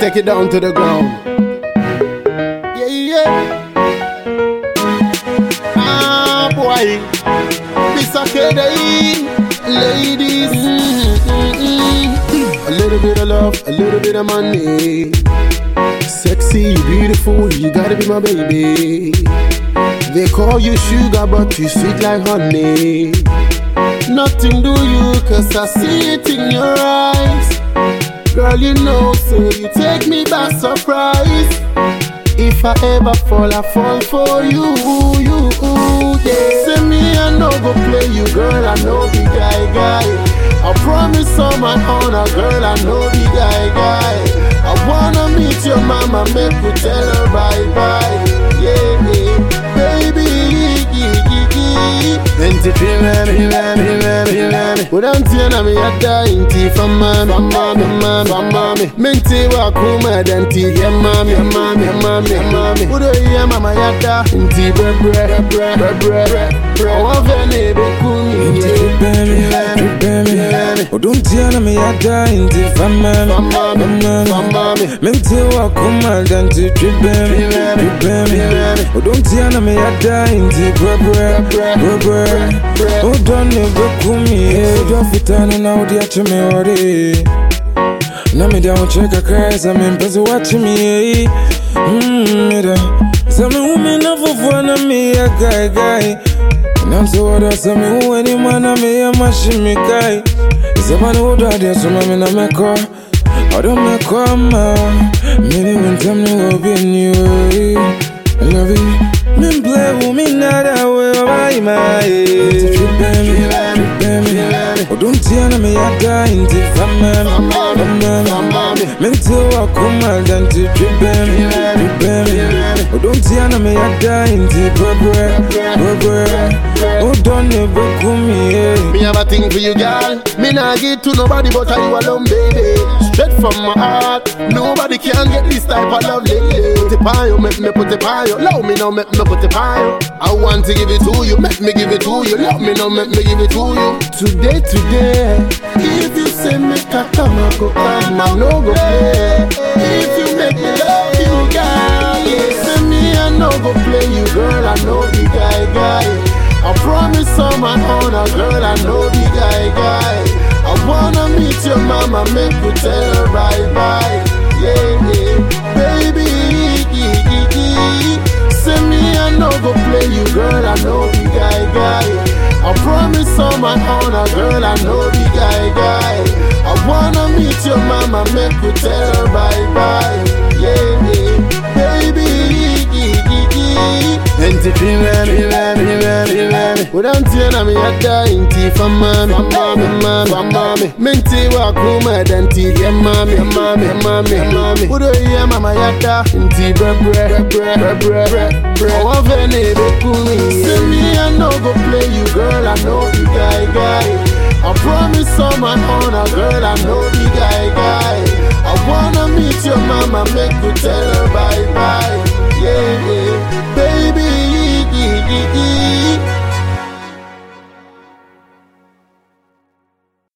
take it down to the ground. Yeah, yeah. Ah, boy. This a day, ladies. A little bit of love, a little bit of money. Sexy, beautiful, you gotta be my baby. They call you sugar, but you sweet like honey. Nothing do you, cause I see it in your eyes. Girl, you know, so you take me by surprise. If I ever fall, I fall for you, you, yeah. Say me, I know go play you, girl, I know the guy, guy. I promise on my honor, girl, I know the guy, guy. I wanna meet your mama, make you tell her bye bye, yeah, yeah. baby. Enti trimami, mami, mami, mami Udantia mi yada inti from mami, mami, mami, mami Minti wa kuma danti ya mami, ya mami, ya mami, ya mami Udo ya mama yada inti bre bre, bre bre, bre bre Owa vene be kumi, yeah Odumtiana me yada in the famam Menti wa kumaldan ti tribem Tribem Odumtiana me yada in the brebre Brebre Odone bukumi na odiache me ori Nami da ucheka kaisa mpenzi wachimie mm, Mira Sami ume na vuvuana mi ya gai gai. Namso wada sami uwe ni mwana mi ya mashimikai. Zamani udadi asuma mina meko Odo meko ma Mini wintem ni wobi ni we I love you. Min play wu mi nada we Wabai ma ye Tripemi, tripemi Odun tiana mi yada inti famami Famami Min tiwa kuma danti tripemi, tripemi Odun tiana mi yada inti brebre, oh, don't ne come here. Eh. Me have a thing for you, girl. Me nah give to nobody but you alone, baby. Straight from my heart. Nobody can get this type of love lately. Put it on you, make me put it on you. Love me now, make me put it on you. I want to give it to you, make me give it to you. Love me now, make me give it to you. Today, today. If you say make a come, I go come, I no go play. If you make me girl. I know the guy, guy. I promise on my honor, girl, I know the guy, guy. I wanna meet your mama, make you tell her bye bye. Yeah, yeah, baby. Send me, I know go play you, girl, I know the guy, guy. I promise on my honor, girl, I know the guy, guy. I wanna meet your mama, make you tell her mami, mami Udantia mi yada inti famami Famami, mami, famami Minti wa kuma danti ya mami Ya mami, ya mami, ya mami Udo ya mama yada inti bre bre, bre bre, bre bre Owa vene be kumi Say me I no go play you girl, I know the guy, guy. I promise on my honor, girl, I know the guy, guy. I wanna meet your mama, make you tell her bye bye